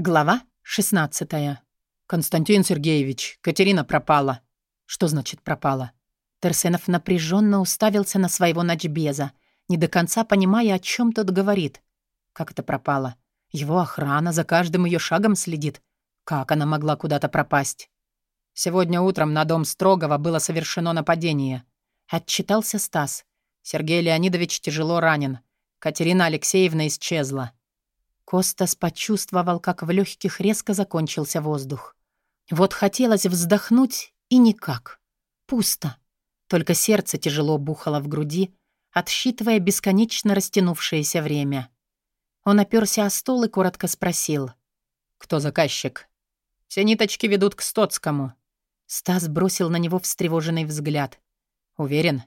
Глава 16. «Константин Сергеевич, Катерина пропала». «Что значит пропала?» Терсенов напряженно уставился на своего ночбеза, не до конца понимая, о чем тот говорит. Как это пропала? Его охрана за каждым ее шагом следит. Как она могла куда-то пропасть? Сегодня утром на дом Строгова было совершено нападение. Отчитался Стас. Сергей Леонидович тяжело ранен. Катерина Алексеевна исчезла. Костас почувствовал, как в легких резко закончился воздух. Вот хотелось вздохнуть, и никак. Пусто. Только сердце тяжело бухало в груди, отсчитывая бесконечно растянувшееся время. Он оперся о стол и коротко спросил. «Кто заказчик?» «Все ниточки ведут к Стоцкому». Стас бросил на него встревоженный взгляд. «Уверен?»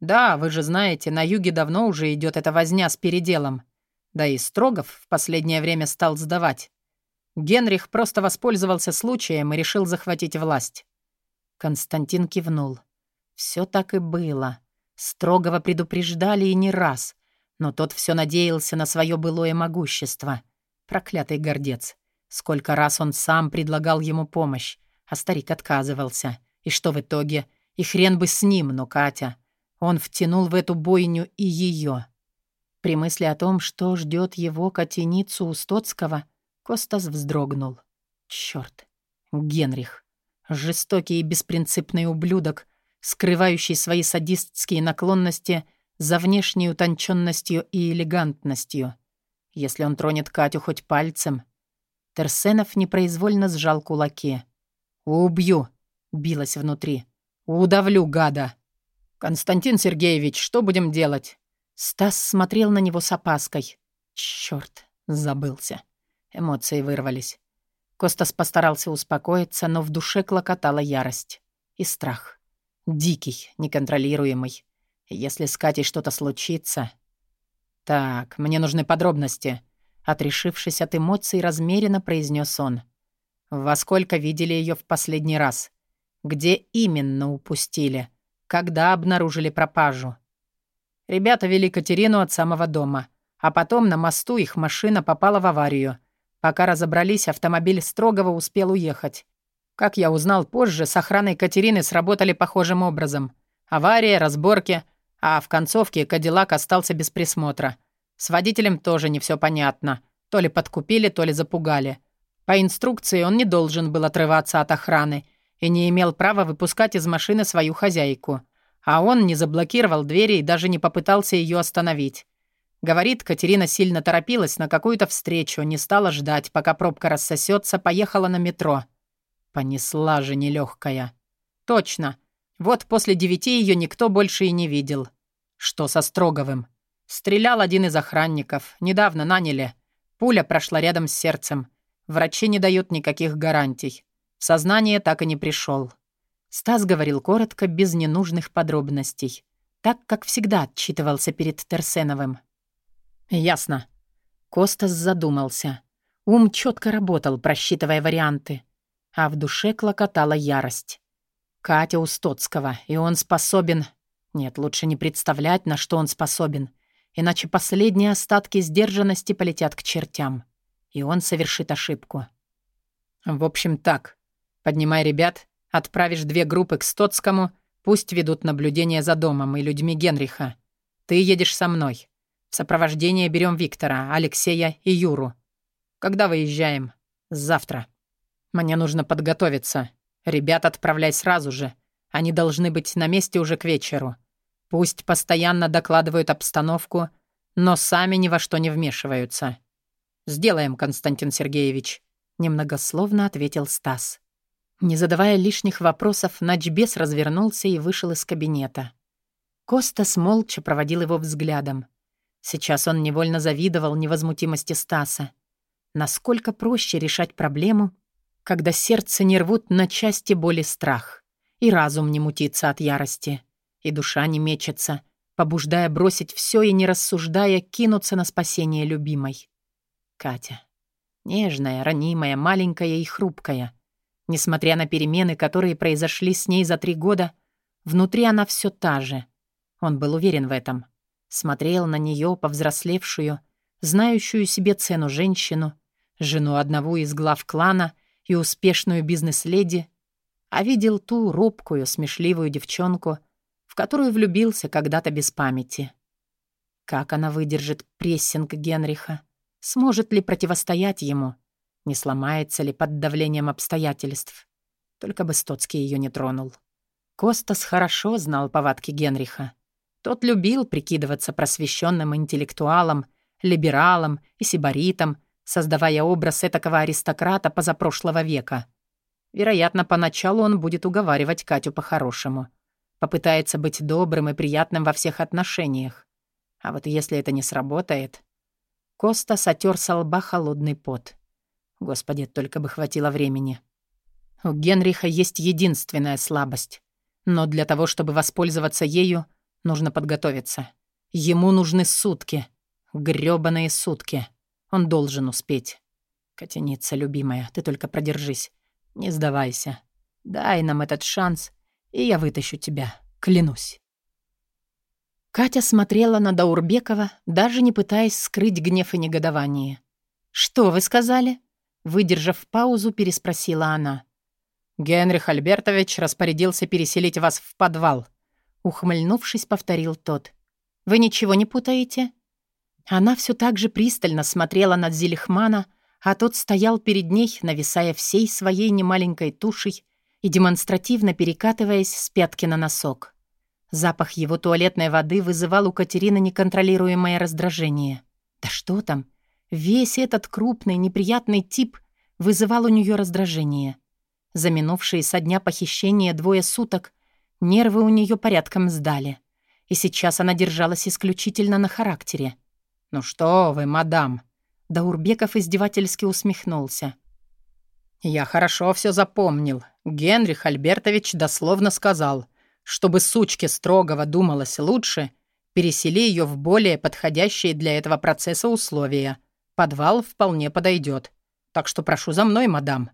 «Да, вы же знаете, на юге давно уже идет эта возня с переделом. Да и Строгов в последнее время стал сдавать. Генрих просто воспользовался случаем и решил захватить власть. Константин кивнул. Все так и было. Строгого предупреждали и не раз. Но тот все надеялся на свое былое могущество. Проклятый гордец. Сколько раз он сам предлагал ему помощь, а старик отказывался. И что в итоге? И хрен бы с ним, но Катя. Он втянул в эту бойню и ее. При мысли о том, что ждет его котеницу у Стоцкого, Костас вздрогнул. Черт, Генрих. Жестокий и беспринципный ублюдок, скрывающий свои садистские наклонности за внешней утонченностью и элегантностью. Если он тронет Катю хоть пальцем... Терсенов непроизвольно сжал кулаки. «Убью!» — билось внутри. «Удавлю, гада!» «Константин Сергеевич, что будем делать?» Стас смотрел на него с опаской. Чёрт, забылся. Эмоции вырвались. Костас постарался успокоиться, но в душе клокотала ярость. И страх. Дикий, неконтролируемый. Если с Катей что-то случится... «Так, мне нужны подробности», — отрешившись от эмоций, размеренно произнес он. «Во сколько видели ее в последний раз? Где именно упустили? Когда обнаружили пропажу?» Ребята вели Катерину от самого дома. А потом на мосту их машина попала в аварию. Пока разобрались, автомобиль Строгова успел уехать. Как я узнал позже, с охраной Катерины сработали похожим образом. Авария, разборки, а в концовке Кадиллак остался без присмотра. С водителем тоже не все понятно. То ли подкупили, то ли запугали. По инструкции он не должен был отрываться от охраны и не имел права выпускать из машины свою хозяйку. А он не заблокировал двери и даже не попытался ее остановить. Говорит, Катерина сильно торопилась на какую-то встречу, не стала ждать, пока пробка рассосется, поехала на метро. Понесла же нелегкая. Точно. Вот после девяти ее никто больше и не видел. Что со Строговым? Стрелял один из охранников. Недавно наняли. Пуля прошла рядом с сердцем. Врачи не дают никаких гарантий. Сознание так и не пришел. Стас говорил коротко, без ненужных подробностей. Так, как всегда отчитывался перед Терсеновым. «Ясно». Костас задумался. Ум четко работал, просчитывая варианты. А в душе клокотала ярость. Катя у и он способен... Нет, лучше не представлять, на что он способен. Иначе последние остатки сдержанности полетят к чертям. И он совершит ошибку. В общем, так. Поднимай ребят Отправишь две группы к Стоцкому, пусть ведут наблюдение за домом и людьми Генриха. Ты едешь со мной. В сопровождение берем Виктора, Алексея и Юру. Когда выезжаем? Завтра. Мне нужно подготовиться. Ребят отправляй сразу же. Они должны быть на месте уже к вечеру. Пусть постоянно докладывают обстановку, но сами ни во что не вмешиваются. «Сделаем, Константин Сергеевич», — немногословно ответил Стас. Не задавая лишних вопросов, Начбес развернулся и вышел из кабинета. Костас молча проводил его взглядом. Сейчас он невольно завидовал невозмутимости Стаса. Насколько проще решать проблему, когда сердце не рвут на части боли страх, и разум не мутится от ярости, и душа не мечется, побуждая бросить все и не рассуждая кинуться на спасение любимой. Катя. Нежная, ранимая, маленькая и хрупкая — Несмотря на перемены, которые произошли с ней за три года, внутри она все та же. Он был уверен в этом. Смотрел на нее, повзрослевшую, знающую себе цену женщину, жену одного из глав клана и успешную бизнес-леди, а видел ту робкую, смешливую девчонку, в которую влюбился когда-то без памяти. Как она выдержит прессинг Генриха? Сможет ли противостоять ему? Не сломается ли под давлением обстоятельств? Только бы Стоцкий ее не тронул. Костас хорошо знал повадки Генриха. Тот любил прикидываться просвещенным интеллектуалом, либералом и сибаритом, создавая образ этакого аристократа позапрошлого века. Вероятно, поначалу он будет уговаривать Катю по-хорошему. Попытается быть добрым и приятным во всех отношениях. А вот если это не сработает... Коста сотер со лба холодный пот. Господи, только бы хватило времени. У Генриха есть единственная слабость. Но для того, чтобы воспользоваться ею, нужно подготовиться. Ему нужны сутки. грёбаные сутки. Он должен успеть. Котеница, любимая, ты только продержись. Не сдавайся. Дай нам этот шанс, и я вытащу тебя. Клянусь. Катя смотрела на Даурбекова, даже не пытаясь скрыть гнев и негодование. «Что вы сказали?» Выдержав паузу, переспросила она. «Генрих Альбертович распорядился переселить вас в подвал», ухмыльнувшись, повторил тот. «Вы ничего не путаете?» Она все так же пристально смотрела на Зелихмана, а тот стоял перед ней, нависая всей своей немаленькой тушей и демонстративно перекатываясь с пятки на носок. Запах его туалетной воды вызывал у Катерины неконтролируемое раздражение. Да что там? Весь этот крупный, неприятный тип вызывал у нее раздражение. За минувшие со дня похищения двое суток нервы у нее порядком сдали. И сейчас она держалась исключительно на характере. «Ну что вы, мадам!» Даурбеков издевательски усмехнулся. «Я хорошо все запомнил. Генрих Альбертович дословно сказал, чтобы сучке строгого думалось лучше, пересели ее в более подходящие для этого процесса условия. Подвал вполне подойдет. Так что прошу за мной, мадам».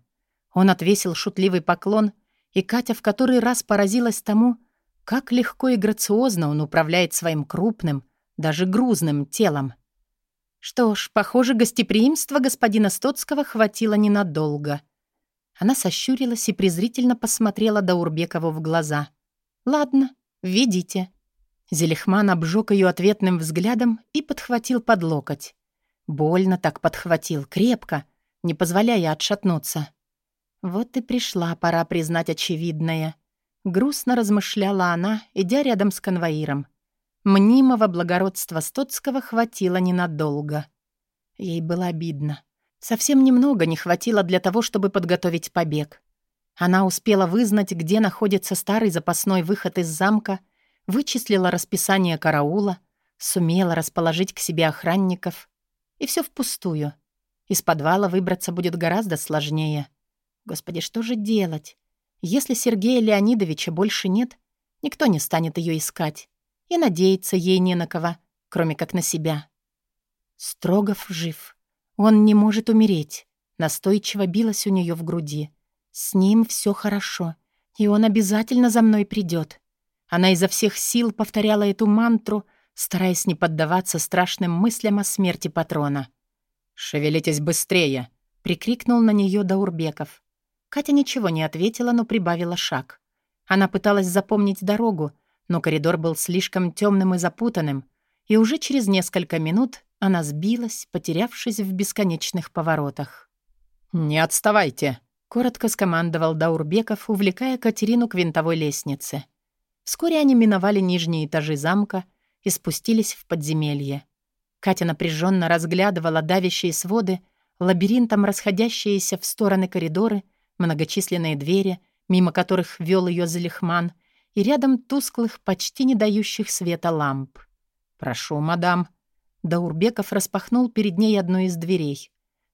Он отвесил шутливый поклон, и Катя в который раз поразилась тому, как легко и грациозно он управляет своим крупным, даже грузным телом. Что ж, похоже, гостеприимства господина Стоцкого хватило ненадолго. Она сощурилась и презрительно посмотрела Даурбекову в глаза. «Ладно, ведите». Зелихман обжег ее ответным взглядом и подхватил под локоть. Больно так подхватил, крепко, не позволяя отшатнуться. Вот и пришла пора признать очевидное. Грустно размышляла она, идя рядом с конвоиром. Мнимого благородства Стоцкого хватило ненадолго. Ей было обидно. Совсем немного не хватило для того, чтобы подготовить побег. Она успела вызнать, где находится старый запасной выход из замка, вычислила расписание караула, сумела расположить к себе охранников. И все впустую. Из подвала выбраться будет гораздо сложнее. Господи, что же делать? Если Сергея Леонидовича больше нет, никто не станет ее искать. И надеяться ей не на кого, кроме как на себя. Строгов жив. Он не может умереть. Настойчиво билась у нее в груди. С ним все хорошо, и он обязательно за мной придет. Она изо всех сил повторяла эту мантру, стараясь не поддаваться страшным мыслям о смерти патрона. «Шевелитесь быстрее!» — прикрикнул на нее Даурбеков. Катя ничего не ответила, но прибавила шаг. Она пыталась запомнить дорогу, но коридор был слишком темным и запутанным, и уже через несколько минут она сбилась, потерявшись в бесконечных поворотах. «Не отставайте!» Коротко скомандовал Даурбеков, увлекая Катерину к винтовой лестнице. Вскоре они миновали нижние этажи замка и спустились в подземелье. Катя напряженно разглядывала давящие своды, лабиринтом расходящиеся в стороны коридоры, многочисленные двери, мимо которых вел ее Залихман, и рядом тусклых, почти не дающих света ламп. «Прошу, мадам». Даурбеков распахнул перед ней одну из дверей.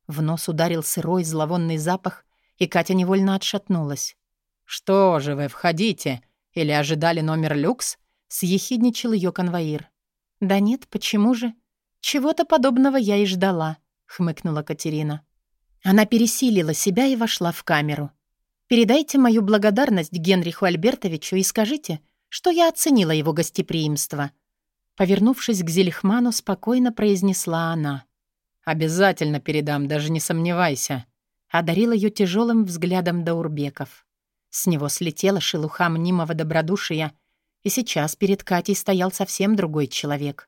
В нос ударил сырой зловонный запах, и Катя невольно отшатнулась. «Что же вы, входите? Или ожидали номер люкс?» — съехидничал ее конвоир. «Да нет, почему же? Чего-то подобного я и ждала», — хмыкнула Катерина. Она пересилила себя и вошла в камеру. «Передайте мою благодарность Генриху Альбертовичу и скажите, что я оценила его гостеприимство». Повернувшись к Зельхману, спокойно произнесла она. «Обязательно передам, даже не сомневайся», — одарил ее тяжелым взглядом Даурбеков. С него слетела шелуха мнимого добродушия, и сейчас перед Катей стоял совсем другой человек.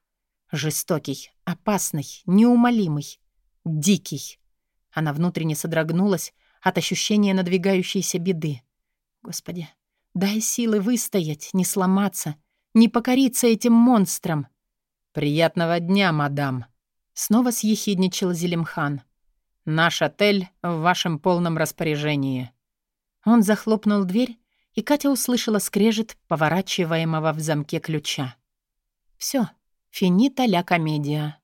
Жестокий, опасный, неумолимый, дикий. Она внутренне содрогнулась от ощущения надвигающейся беды. Господи, дай силы выстоять, не сломаться, не покориться этим монстрам. «Приятного дня, мадам!» Снова съехидничал Зелимхан. «Наш отель в вашем полном распоряжении». Он захлопнул дверь, и Катя услышала скрежет поворачиваемого в замке ключа. Все, финита ля комедия.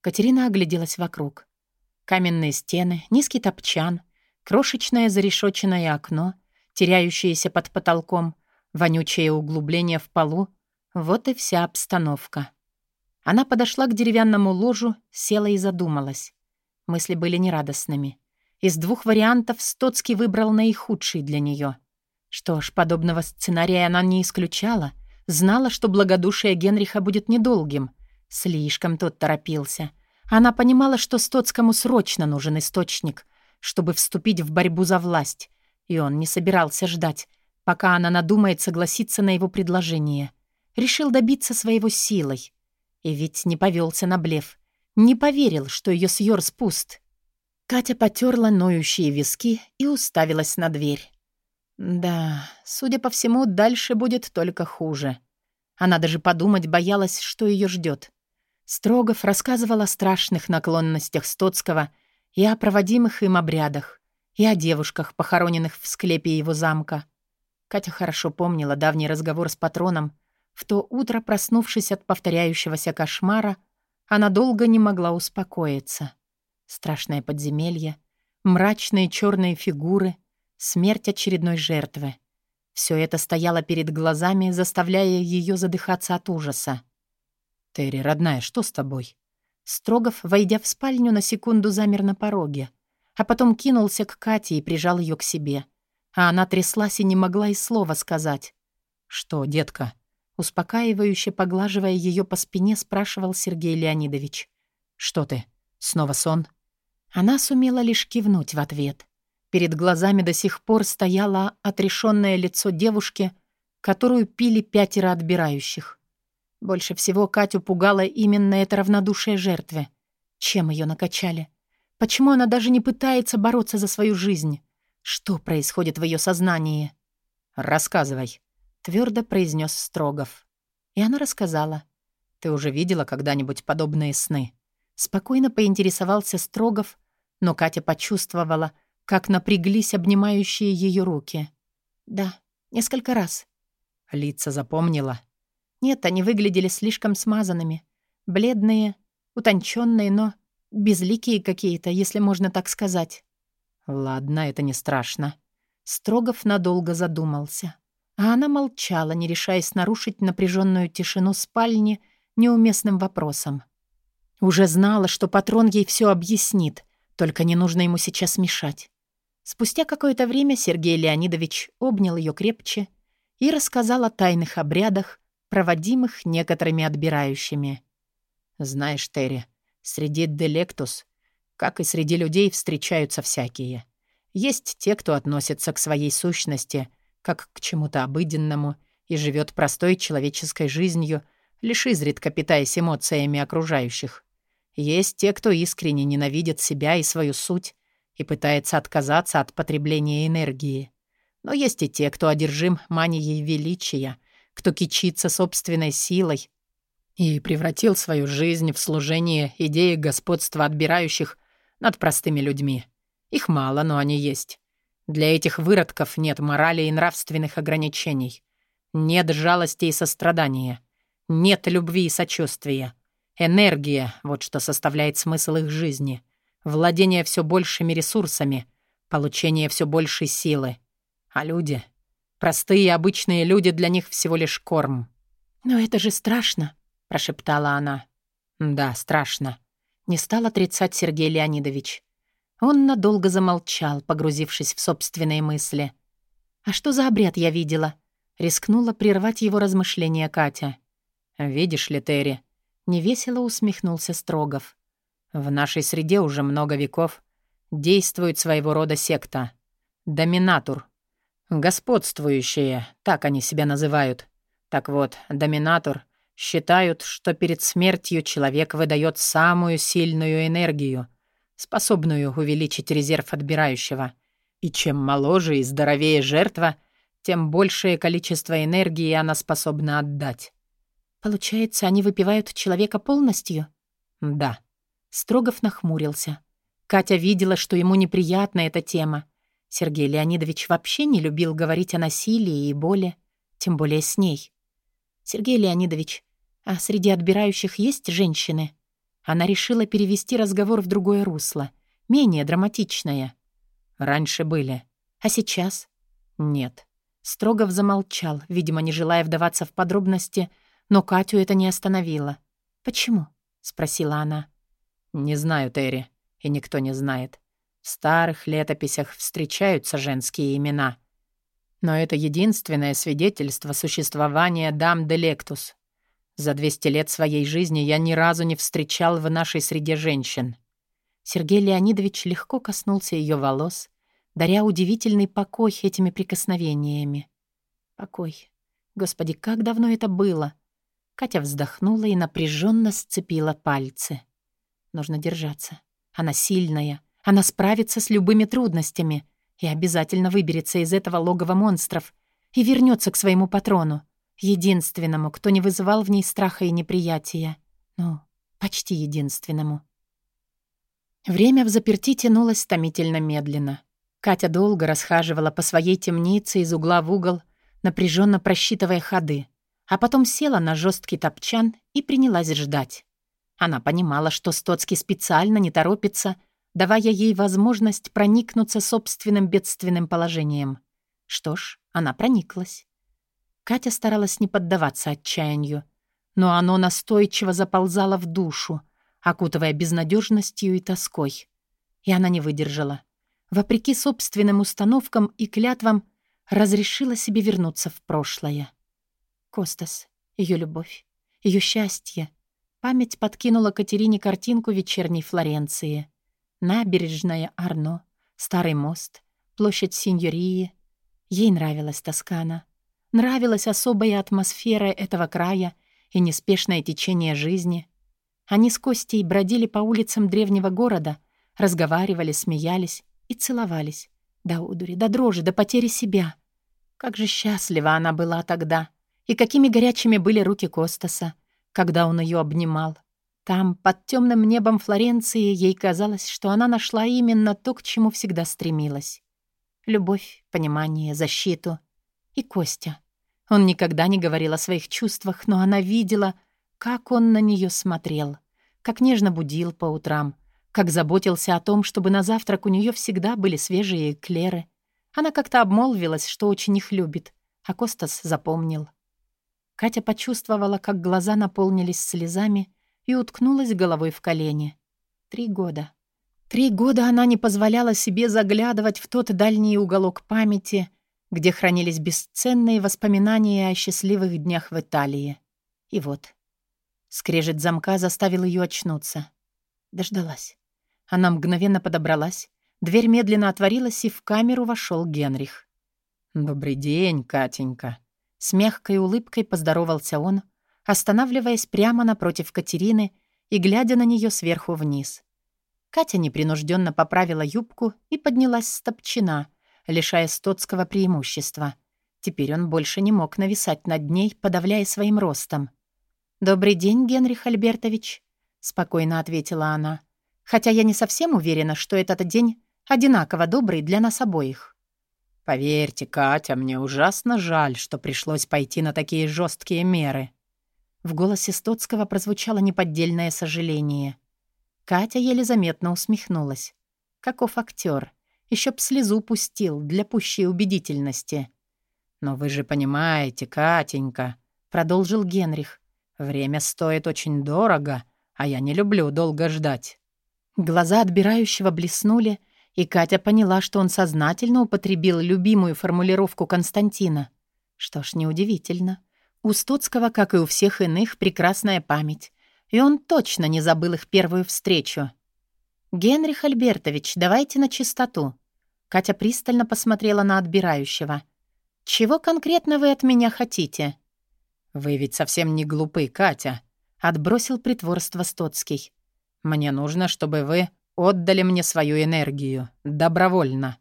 Катерина огляделась вокруг. Каменные стены, низкий топчан, крошечное зарешоченное окно, теряющееся под потолком, вонючее углубление в полу — вот и вся обстановка. Она подошла к деревянному ложу, села и задумалась. Мысли были нерадостными. Из двух вариантов Стоцкий выбрал наихудший для нее. Что ж, подобного сценария она не исключала. Знала, что благодушие Генриха будет недолгим. Слишком тот торопился. Она понимала, что Стоцкому срочно нужен источник, чтобы вступить в борьбу за власть. И он не собирался ждать, пока она надумает согласиться на его предложение. Решил добиться своего силой. И ведь не повелся на блеф. Не поверил, что ее съёрз пуст. Катя потерла ноющие виски и уставилась на дверь. Да, судя по всему, дальше будет только хуже. Она даже подумать боялась, что ее ждет. Строгов рассказывал о страшных наклонностях Стоцкого и о проводимых им обрядах, и о девушках, похороненных в склепе его замка. Катя хорошо помнила давний разговор с патроном, в то утро, проснувшись от повторяющегося кошмара, она долго не могла успокоиться. Страшное подземелье, мрачные черные фигуры, смерть очередной жертвы. Все это стояло перед глазами, заставляя ее задыхаться от ужаса. «Терри, родная, что с тобой?» Строгов, войдя в спальню, на секунду замер на пороге, а потом кинулся к Кате и прижал ее к себе. А она тряслась и не могла и слова сказать. «Что, детка?» Успокаивающе поглаживая ее по спине, спрашивал Сергей Леонидович. «Что ты? Снова сон?» Она сумела лишь кивнуть в ответ. Перед глазами до сих пор стояло отрешенное лицо девушки, которую пили пятеро отбирающих. Больше всего Катю пугало именно это равнодушие жертве. Чем ее накачали? Почему она даже не пытается бороться за свою жизнь? Что происходит в ее сознании? «Рассказывай», твердо произнес Строгов. И она рассказала. «Ты уже видела когда-нибудь подобные сны?» Спокойно поинтересовался Строгов, но Катя почувствовала, как напряглись обнимающие ее руки. «Да, несколько раз». Лица запомнила. Нет, они выглядели слишком смазанными. Бледные, утонченные, но безликие какие-то, если можно так сказать. «Ладно, это не страшно». Строгов надолго задумался. А она молчала, не решаясь нарушить напряженную тишину спальни неуместным вопросом. Уже знала, что патрон ей все объяснит, только не нужно ему сейчас мешать. Спустя какое-то время Сергей Леонидович обнял ее крепче и рассказал о тайных обрядах, проводимых некоторыми отбирающими. «Знаешь, Терри, среди делектус, как и среди людей, встречаются всякие. Есть те, кто относится к своей сущности как к чему-то обыденному и живет простой человеческой жизнью, лишь изредка питаясь эмоциями окружающих. Есть те, кто искренне ненавидит себя и свою суть и пытается отказаться от потребления энергии. Но есть и те, кто одержим манией величия, кто кичится собственной силой и превратил свою жизнь в служение идеи господства отбирающих над простыми людьми. Их мало, но они есть. Для этих выродков нет морали и нравственных ограничений. Нет жалости и сострадания. Нет любви и сочувствия. Энергия — вот что составляет смысл их жизни. Владение все большими ресурсами. Получение все большей силы. А люди? Простые обычные люди для них всего лишь корм. «Но это же страшно», — прошептала она. «Да, страшно», — не стал отрицать Сергей Леонидович. Он надолго замолчал, погрузившись в собственные мысли. «А что за обряд я видела?» Рискнула прервать его размышления Катя. «Видишь ли, Терри?» Невесело усмехнулся Строгов. В нашей среде уже много веков действует своего рода секта. Доминатур. Господствующие, так они себя называют. Так вот, доминатур считают, что перед смертью человек выдает самую сильную энергию, способную увеличить резерв отбирающего. И чем моложе и здоровее жертва, тем большее количество энергии она способна отдать. Получается, они выпивают человека полностью? Да. Строгов нахмурился. Катя видела, что ему неприятна эта тема. Сергей Леонидович вообще не любил говорить о насилии и боли, тем более с ней. «Сергей Леонидович, а среди отбирающих есть женщины?» Она решила перевести разговор в другое русло, менее драматичное. «Раньше были. А сейчас?» «Нет». Строгов замолчал, видимо, не желая вдаваться в подробности, но Катю это не остановило. «Почему?» — спросила она. «Не знаю, Терри, и никто не знает. В старых летописях встречаются женские имена. Но это единственное свидетельство существования дам де Лектус. За 200 лет своей жизни я ни разу не встречал в нашей среде женщин». Сергей Леонидович легко коснулся ее волос, даря удивительный покой этими прикосновениями. Покой. Господи, как давно это было! Катя вздохнула и напряженно сцепила пальцы. Нужно держаться. Она сильная. Она справится с любыми трудностями и обязательно выберется из этого логова монстров и вернется к своему патрону, единственному, кто не вызывал в ней страха и неприятия. Ну, почти единственному. Время в заперти тянулось томительно медленно. Катя долго расхаживала по своей темнице из угла в угол, напряженно просчитывая ходы, а потом села на жесткий топчан и принялась ждать. Она понимала, что Стоцкий специально не торопится, давая ей возможность проникнуться собственным бедственным положением. Что ж, она прониклась. Катя старалась не поддаваться отчаянию, но оно настойчиво заползало в душу, окутывая безнадежностью и тоской. И она не выдержала. Вопреки собственным установкам и клятвам, разрешила себе вернуться в прошлое. Костас, ее любовь, ее счастье, Память подкинула Катерине картинку вечерней Флоренции. Набережная Арно, старый мост, площадь Синьории. Ей нравилась Тоскана. Нравилась особая атмосфера этого края и неспешное течение жизни. Они с Костей бродили по улицам древнего города, разговаривали, смеялись и целовались. До удури, до дрожи, до потери себя. Как же счастлива она была тогда. И какими горячими были руки Костаса когда он ее обнимал. Там, под темным небом Флоренции, ей казалось, что она нашла именно то, к чему всегда стремилась. Любовь, понимание, защиту. И Костя. Он никогда не говорил о своих чувствах, но она видела, как он на нее смотрел, как нежно будил по утрам, как заботился о том, чтобы на завтрак у нее всегда были свежие эклеры. Она как-то обмолвилась, что очень их любит, а Костас запомнил. Катя почувствовала, как глаза наполнились слезами и уткнулась головой в колени. Три года. Три года она не позволяла себе заглядывать в тот дальний уголок памяти, где хранились бесценные воспоминания о счастливых днях в Италии. И вот. Скрежет замка заставил ее очнуться. Дождалась. Она мгновенно подобралась. Дверь медленно отворилась, и в камеру вошел Генрих. «Добрый день, Катенька», с мягкой улыбкой поздоровался он, останавливаясь прямо напротив Катерины и глядя на нее сверху вниз. Катя непринужденно поправила юбку и поднялась с топчина, лишая Стоцкого преимущества. Теперь он больше не мог нависать над ней, подавляя своим ростом. «Добрый день, Генрих Альбертович», — спокойно ответила она. «Хотя я не совсем уверена, что этот день одинаково добрый для нас обоих». «Поверьте, Катя, мне ужасно жаль, что пришлось пойти на такие жесткие меры». В голосе Стоцкого прозвучало неподдельное сожаление. Катя еле заметно усмехнулась. Каков актер, еще б слезу пустил для пущей убедительности. «Но вы же понимаете, Катенька», — продолжил Генрих, «время стоит очень дорого, а я не люблю долго ждать». Глаза отбирающего блеснули, и Катя поняла, что он сознательно употребил любимую формулировку Константина. Что ж, неудивительно. У Стоцкого, как и у всех иных, прекрасная память. И он точно не забыл их первую встречу. «Генрих Альбертович, давайте на чистоту». Катя пристально посмотрела на отбирающего. «Чего конкретно вы от меня хотите?» «Вы ведь совсем не глупы, Катя», — отбросил притворство Стоцкий. «Мне нужно, чтобы вы отдали мне свою энергию. Добровольно».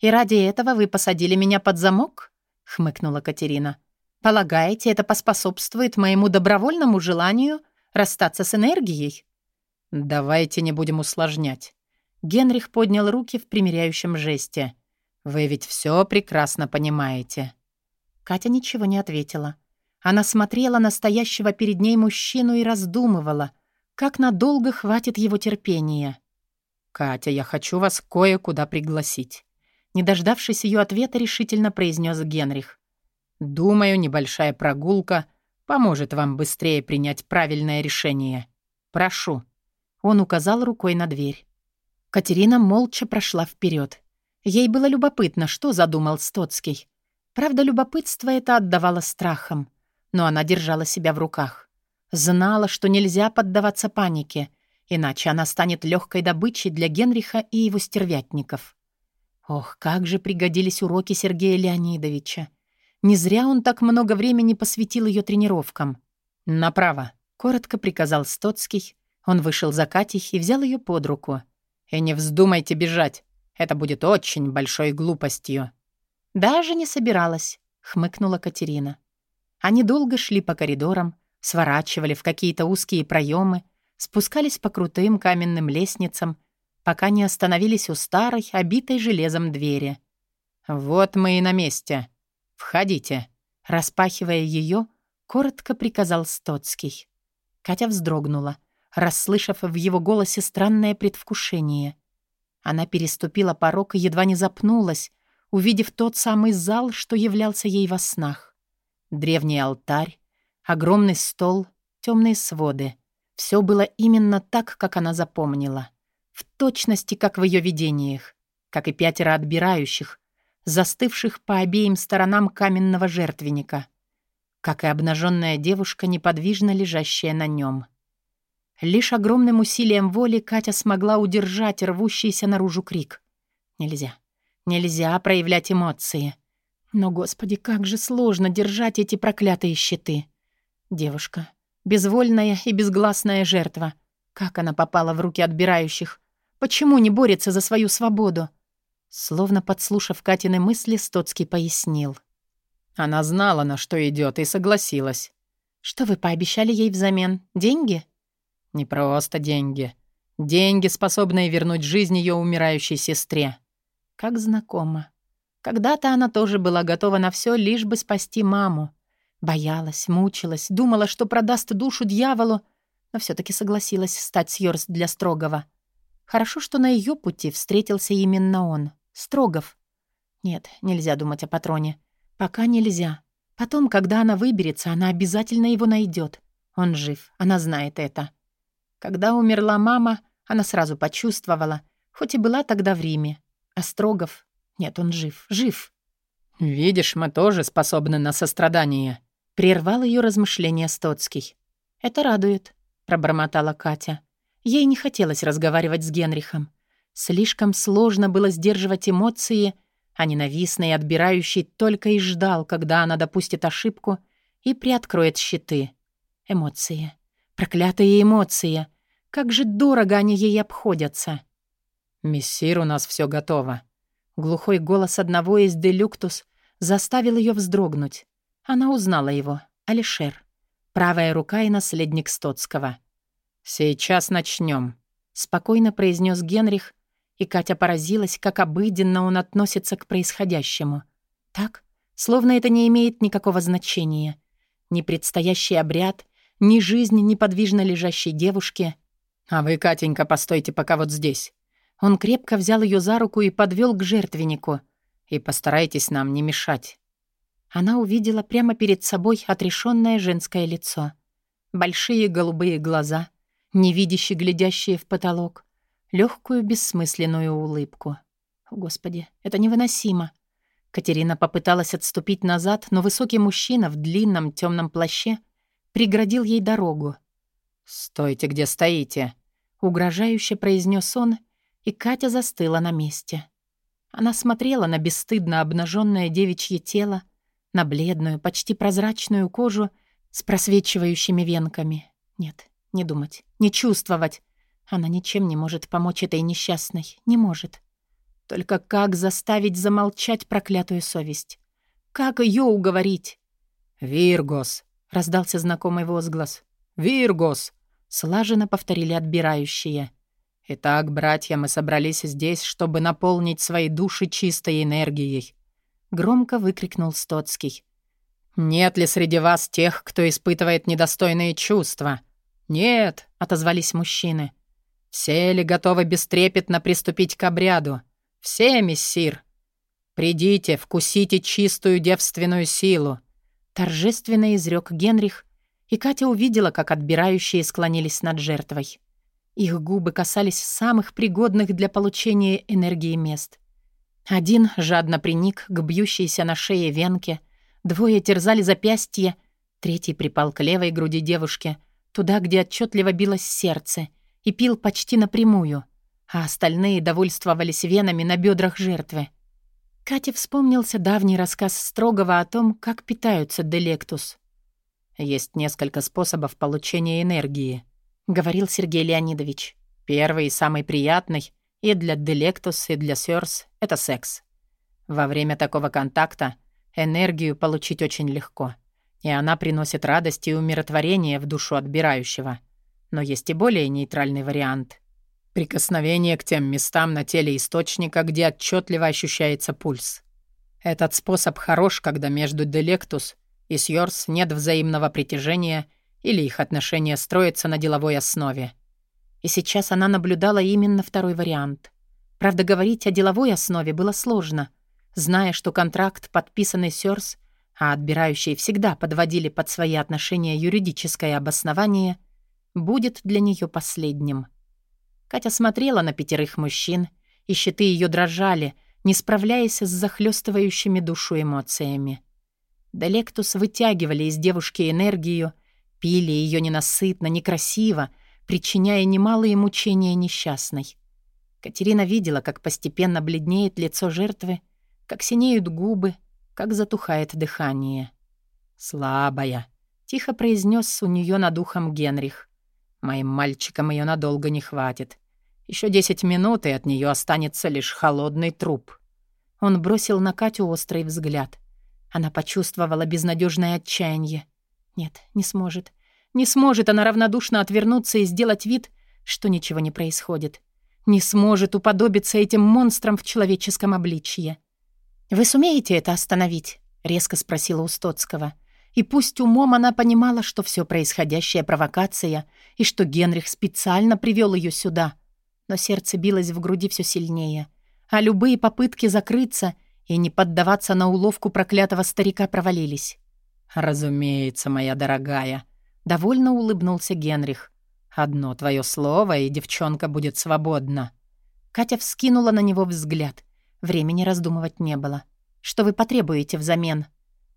«И ради этого вы посадили меня под замок?» — хмыкнула Катерина. «Полагаете, это поспособствует моему добровольному желанию расстаться с энергией?» «Давайте не будем усложнять». Генрих поднял руки в примиряющем жесте. «Вы ведь все прекрасно понимаете». Катя ничего не ответила. Она смотрела на стоящего перед ней мужчину и раздумывала, как надолго хватит его терпения. «Катя, я хочу вас кое-куда пригласить», не дождавшись ее ответа, решительно произнес Генрих. «Думаю, небольшая прогулка поможет вам быстрее принять правильное решение. Прошу». Он указал рукой на дверь. Катерина молча прошла вперед. Ей было любопытно, что задумал Стоцкий. Правда, любопытство это отдавало страхом, но она держала себя в руках. Знала, что нельзя поддаваться панике, иначе она станет легкой добычей для Генриха и его стервятников. Ох, как же пригодились уроки Сергея Леонидовича. Не зря он так много времени посвятил ее тренировкам. «Направо», — коротко приказал Стоцкий, он вышел за Катей и взял ее под руку. «И не вздумайте бежать. Это будет очень большой глупостью». «Даже не собиралась», — хмыкнула Катерина. Они долго шли по коридорам, сворачивали в какие-то узкие проемы, спускались по крутым каменным лестницам, пока не остановились у старой, обитой железом двери. «Вот мы и на месте. Входите», — распахивая ее, коротко приказал Стоцкий. Катя вздрогнула расслышав в его голосе странное предвкушение. Она переступила порог и едва не запнулась, увидев тот самый зал, что являлся ей во снах. Древний алтарь, огромный стол, темные своды. Все было именно так, как она запомнила. В точности, как в ее видениях, как и пятеро отбирающих, застывших по обеим сторонам каменного жертвенника, как и обнаженная девушка, неподвижно лежащая на нем. Лишь огромным усилием воли Катя смогла удержать рвущийся наружу крик. Нельзя. Нельзя проявлять эмоции. Но, господи, как же сложно держать эти проклятые щиты. Девушка. Безвольная и безгласная жертва. Как она попала в руки отбирающих? Почему не борется за свою свободу? Словно подслушав Катины мысли, Стоцкий пояснил. Она знала, на что идет, и согласилась. «Что вы пообещали ей взамен? Деньги?» Не просто деньги. Деньги, способные вернуть жизнь ее умирающей сестре. Как знакомо. Когда-то она тоже была готова на все, лишь бы спасти маму. Боялась, мучилась, думала, что продаст душу дьяволу, но все таки согласилась стать Сьорс для Строгова. Хорошо, что на ее пути встретился именно он, Строгов. Нет, нельзя думать о патроне. Пока нельзя. Потом, когда она выберется, она обязательно его найдет. Он жив, она знает это. Когда умерла мама, она сразу почувствовала, хоть и была тогда в Риме. Острогов... Нет, он жив, жив. «Видишь, мы тоже способны на сострадание», — прервал ее размышления Стоцкий. «Это радует», — пробормотала Катя. Ей не хотелось разговаривать с Генрихом. Слишком сложно было сдерживать эмоции, а ненавистный и отбирающий только и ждал, когда она допустит ошибку и приоткроет щиты. Эмоции. Проклятые эмоции. Как же дорого они ей обходятся. «Мессир, у нас все готово». Глухой голос одного из делюктус заставил ее вздрогнуть. Она узнала его. Алишер. Правая рука и наследник Стоцкого. «Сейчас начнем, спокойно произнес Генрих, и Катя поразилась, как обыденно он относится к происходящему. Так, словно это не имеет никакого значения. Ни предстоящий обряд, ни жизнь неподвижно лежащей девушки. «А вы, Катенька, постойте пока вот здесь». Он крепко взял ее за руку и подвел к жертвеннику. «И постарайтесь нам не мешать». Она увидела прямо перед собой отрешенное женское лицо. Большие голубые глаза, невидяще глядящие в потолок, легкую бессмысленную улыбку. Господи, это невыносимо. Катерина попыталась отступить назад, но высокий мужчина в длинном темном плаще преградил ей дорогу. «Стойте, где стоите!» угрожающе произнес он, и Катя застыла на месте. Она смотрела на бесстыдно обнаженное девичье тело, на бледную, почти прозрачную кожу с просвечивающими венками. Нет, не думать, не чувствовать. Она ничем не может помочь этой несчастной, не может. Только как заставить замолчать проклятую совесть? Как ее уговорить? «Виргос!» — раздался знакомый возглас. «Виргос!» — слаженно повторили отбирающие. «Итак, братья, мы собрались здесь, чтобы наполнить свои души чистой энергией», — громко выкрикнул Стоцкий. «Нет ли среди вас тех, кто испытывает недостойные чувства?» «Нет», — отозвались мужчины. «Все ли готовы бестрепетно приступить к обряду?» «Все, мессир!» «Придите, вкусите чистую девственную силу!» Торжественно изрек Генрих, и Катя увидела, как отбирающие склонились над жертвой. Их губы касались самых пригодных для получения энергии мест. Один жадно приник к бьющейся на шее венке, двое терзали запястье, третий припал к левой груди девушки, туда, где отчетливо билось сердце, и пил почти напрямую, а остальные довольствовались венами на бедрах жертвы. Кате вспомнился давний рассказ Строгова о том, как питаются делектус. «Есть несколько способов получения энергии», — говорил Сергей Леонидович. «Первый и самый приятный и для Делектус, и для Сёрс — это секс. Во время такого контакта энергию получить очень легко, и она приносит радость и умиротворение в душу отбирающего. Но есть и более нейтральный вариант. Прикосновение к тем местам на теле источника, где отчетливо ощущается пульс. Этот способ хорош, когда между Делектус и Сьорс нет взаимного притяжения или их отношения строятся на деловой основе. И сейчас она наблюдала именно второй вариант. Правда, говорить о деловой основе было сложно, зная, что контракт, подписанный Сёрс, а отбирающие всегда подводили под свои отношения юридическое обоснование, будет для нее последним. Катя смотрела на пятерых мужчин, и щиты ее дрожали, не справляясь с захлестывающими душу эмоциями. Делектус вытягивали из девушки энергию — Пили ее ненасытно, некрасиво, причиняя немалые мучения несчастной. Катерина видела, как постепенно бледнеет лицо жертвы, как синеют губы, как затухает дыхание. «Слабая», — тихо произнес у нее над ухом Генрих. «Моим мальчикам ее надолго не хватит. Еще десять минут, и от нее останется лишь холодный труп». Он бросил на Катю острый взгляд. Она почувствовала безнадежное отчаяние. Нет, не сможет. Не сможет она равнодушно отвернуться и сделать вид, что ничего не происходит. Не сможет уподобиться этим монстрам в человеческом обличье. «Вы сумеете это остановить?» — резко спросила у. И пусть умом она понимала, что все происходящее — провокация, и что Генрих специально привел ее сюда. Но сердце билось в груди все сильнее, а любые попытки закрыться и не поддаваться на уловку проклятого старика провалились. «Разумеется, моя дорогая», — довольно улыбнулся Генрих. «Одно твое слово, и девчонка будет свободна». Катя вскинула на него взгляд. Времени раздумывать не было. «Что вы потребуете взамен?»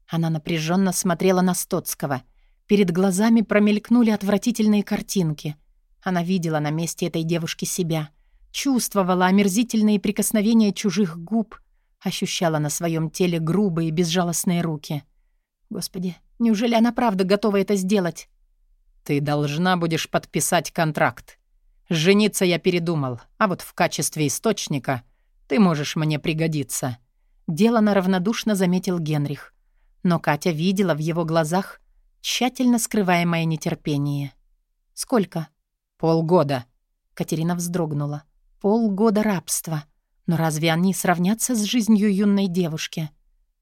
Она напряженно смотрела на Стоцкого. Перед глазами промелькнули отвратительные картинки. Она видела на месте этой девушки себя. Чувствовала омерзительные прикосновения чужих губ. Ощущала на своем теле грубые безжалостные руки. Господи, неужели она правда готова это сделать? Ты должна будешь подписать контракт. Жениться я передумал, а вот в качестве источника ты можешь мне пригодиться. Делано равнодушно заметил Генрих. Но Катя видела в его глазах тщательно скрываемое нетерпение. «Сколько?» «Полгода». Катерина вздрогнула. «Полгода рабства. Но разве они сравнятся с жизнью юной девушки?»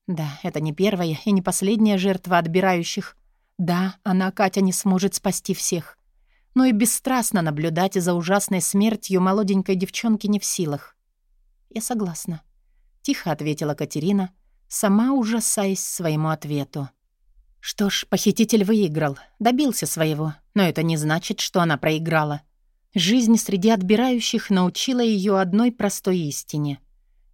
Да, это не первая и не последняя жертва отбирающих. Да, она, Катя, не сможет спасти всех. Но и бесстрастно наблюдать за ужасной смертью молоденькой девчонки не в силах. «Я согласна», — тихо ответила Катерина, сама ужасаясь своему ответу. Что ж, похититель выиграл, добился своего, но это не значит, что она проиграла. Жизнь среди отбирающих научила ее одной простой истине —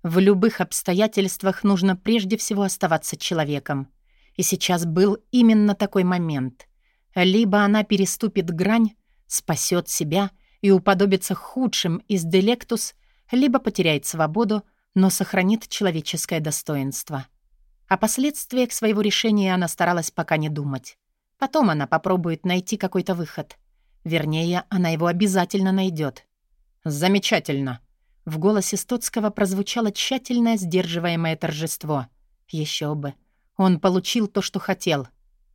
в любых обстоятельствах нужно прежде всего оставаться человеком. И сейчас был именно такой момент. Либо она переступит грань, спасет себя, и уподобится худшим из делектус, либо потеряет свободу, но сохранит человеческое достоинство. О последствиях своего решения она старалась пока не думать. Потом она попробует найти какой-то выход. Вернее, она его обязательно найдет. «Замечательно!» В голосе Стоцкого прозвучало тщательное сдерживаемое торжество. Еще бы. Он получил то, что хотел.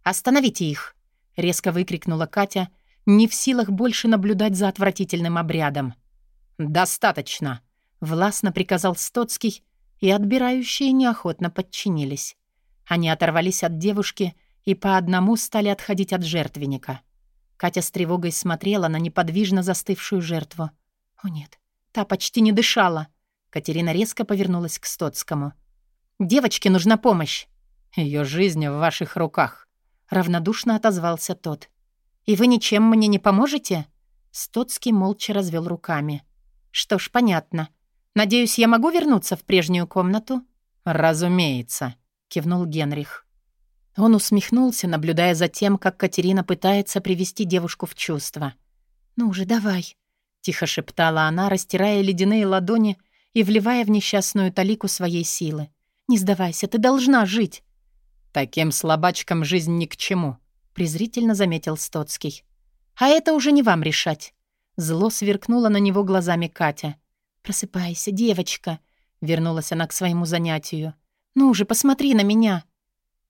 «Остановите их!» — резко выкрикнула Катя, не в силах больше наблюдать за отвратительным обрядом. «Достаточно!» — властно приказал Стоцкий, и отбирающие неохотно подчинились. Они оторвались от девушки и по одному стали отходить от жертвенника. Катя с тревогой смотрела на неподвижно застывшую жертву. «О нет, та почти не дышала!» Катерина резко повернулась к Стоцкому. «Девочке нужна помощь!» «Ее жизнь в ваших руках», — равнодушно отозвался тот. «И вы ничем мне не поможете?» Стоцкий молча развел руками. «Что ж, понятно. Надеюсь, я могу вернуться в прежнюю комнату?» «Разумеется», — кивнул Генрих. Он усмехнулся, наблюдая за тем, как Катерина пытается привести девушку в чувство. «Ну уже давай», — тихо шептала она, растирая ледяные ладони и вливая в несчастную талику своей силы. «Не сдавайся, ты должна жить. «Таким слабачкам жизнь ни к чему», — презрительно заметил Стоцкий. «А это уже не вам решать». Зло сверкнуло на него глазами Катя. «Просыпайся, девочка», — вернулась она к своему занятию. «Ну же, посмотри на меня».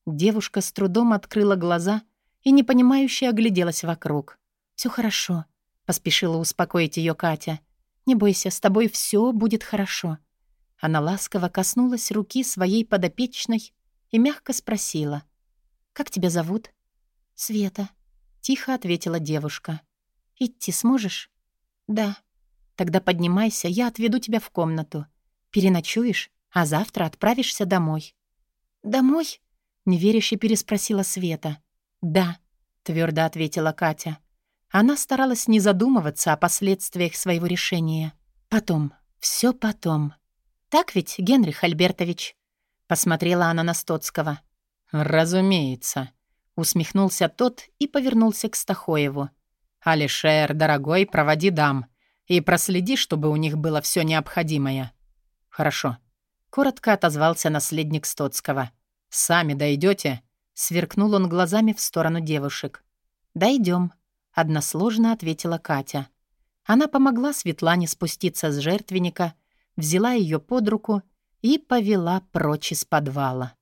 Девушка с трудом открыла глаза и непонимающе огляделась вокруг. «Все хорошо», — поспешила успокоить ее Катя. «Не бойся, с тобой все будет хорошо». Она ласково коснулась руки своей подопечной и мягко спросила. «Как тебя зовут?» «Света», — тихо ответила девушка. «Идти сможешь?» «Да». «Тогда поднимайся, я отведу тебя в комнату. Переночуешь, а завтра отправишься домой». «Домой?» — неверяще переспросила Света. «Да», — твердо ответила Катя. Она старалась не задумываться о последствиях своего решения. Потом, все потом. Так ведь, Генрих Альбертович? Посмотрела она на Стоцкого. «Разумеется», — усмехнулся тот и повернулся к Стахоеву. «Алишер, дорогой, проводи дам и проследи, чтобы у них было все необходимое». «Хорошо», — коротко отозвался наследник Стоцкого. «Сами дойдете?» — сверкнул он глазами в сторону девушек. «Дойдем», — односложно ответила Катя. Она помогла Светлане спуститься с жертвенника, взяла ее под руку и повела прочь из подвала.